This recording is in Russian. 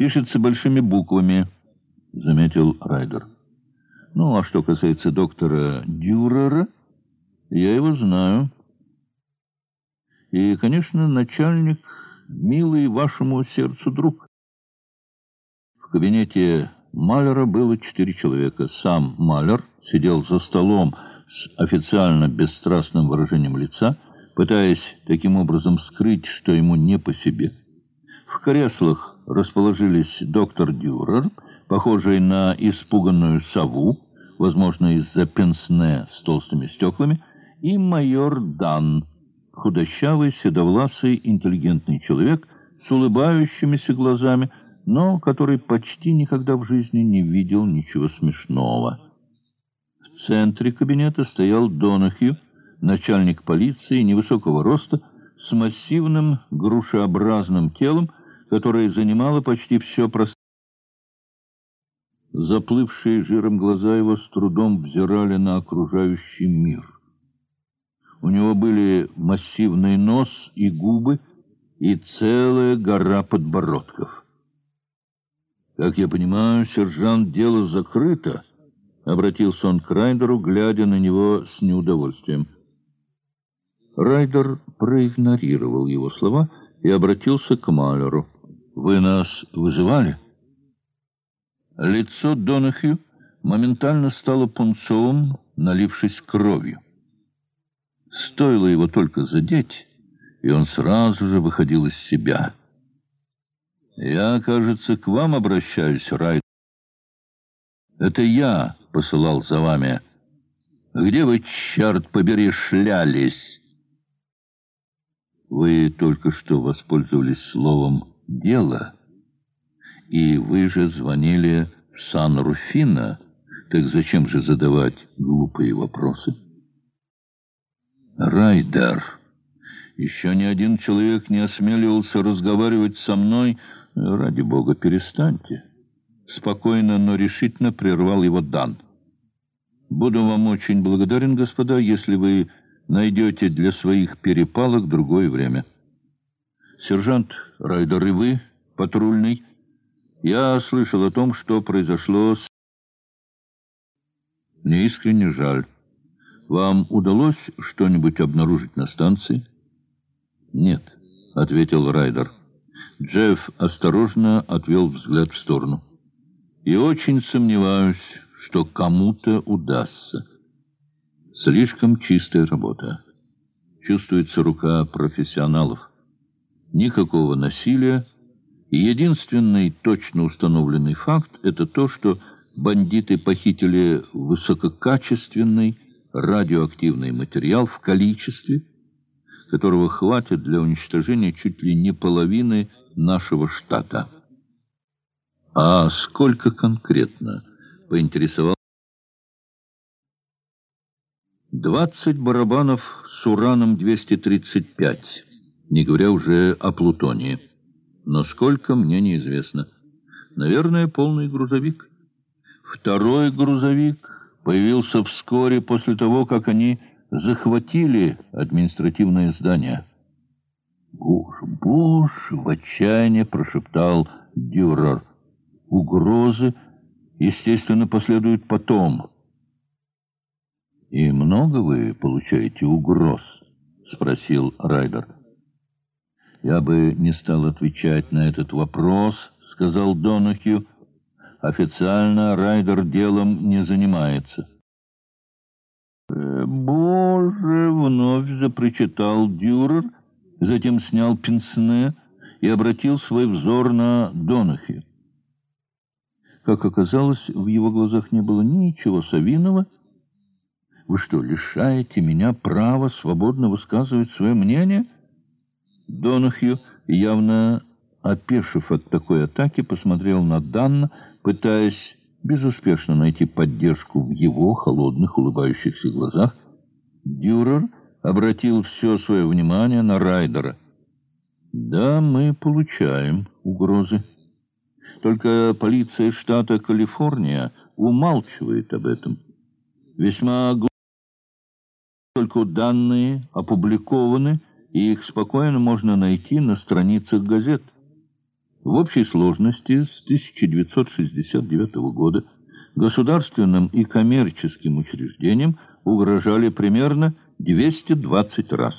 пишется большими буквами, — заметил Райдер. Ну, а что касается доктора Дюрера, я его знаю. И, конечно, начальник, милый вашему сердцу друг. В кабинете Малера было четыре человека. Сам Малер сидел за столом с официально бесстрастным выражением лица, пытаясь таким образом скрыть, что ему не по себе. В креслах расположились доктор Дюрер, похожий на испуганную сову, возможно, из-за пенсне с толстыми стеклами, и майор Дан, худощавый, седовласый, интеллигентный человек с улыбающимися глазами, но который почти никогда в жизни не видел ничего смешного. В центре кабинета стоял Донахью, начальник полиции невысокого роста, с массивным грушеобразным телом, которое занимало почти все пространство. Заплывшие жиром глаза его с трудом взирали на окружающий мир. У него были массивный нос и губы и целая гора подбородков. «Как я понимаю, сержант, дело закрыто», — обратился он к Райдеру, глядя на него с неудовольствием. Райдер проигнорировал его слова и обратился к Малеру. «Вы нас вызывали?» Лицо Донахью моментально стало пунцовым, налившись кровью. Стоило его только задеть, и он сразу же выходил из себя. «Я, кажется, к вам обращаюсь, Райт. Это я посылал за вами. Где вы, черт побери, шлялись?» «Вы только что воспользовались словом «дело», и вы же звонили в Сан-Руфино. Так зачем же задавать глупые вопросы?» «Райдер, еще ни один человек не осмеливался разговаривать со мной», «Ради бога, перестаньте!» Спокойно, но решительно прервал его Дан. «Буду вам очень благодарен, господа, если вы найдете для своих перепалок другое время. Сержант Райдер и вы, патрульный, я слышал о том, что произошло с... Мне искренне жаль. Вам удалось что-нибудь обнаружить на станции?» «Нет», — ответил Райдер. Джефф осторожно отвел взгляд в сторону. «И очень сомневаюсь, что кому-то удастся. Слишком чистая работа. Чувствуется рука профессионалов. Никакого насилия. Единственный точно установленный факт — это то, что бандиты похитили высококачественный радиоактивный материал в количестве, которого хватит для уничтожения чуть ли не половины нашего штата. А сколько конкретно? Поинтересовал. Двадцать барабанов с ураном-235, не говоря уже о плутонии. Но сколько, мне неизвестно. Наверное, полный грузовик. Второй грузовик появился вскоре после того, как они захватили административное здание. «Боже, боже!» — в отчаянии прошептал Дюрер. «Угрозы, естественно, последуют потом». «И много вы получаете угроз?» — спросил Райдер. «Я бы не стал отвечать на этот вопрос», — сказал Донахью. «Официально Райдер делом не занимается». «Боже!» — вновь запричитал Дюрер, затем снял пенсне и обратил свой взор на Донахи. Как оказалось, в его глазах не было ничего совиного. «Вы что, лишаете меня права свободно высказывать свое мнение?» Донахью, явно опешив от такой атаки, посмотрел на Данна, пытаясь безуспешно найти поддержку в его холодных улыбающихся глазах. Дюрер обратил все свое внимание на Райдера. «Да, мы получаем угрозы. Только полиция штата Калифорния умалчивает об этом. Весьма глупо, только данные опубликованы, и их спокойно можно найти на страницах газет». В общей сложности с 1969 года государственным и коммерческим учреждениям угрожали примерно 220 раз.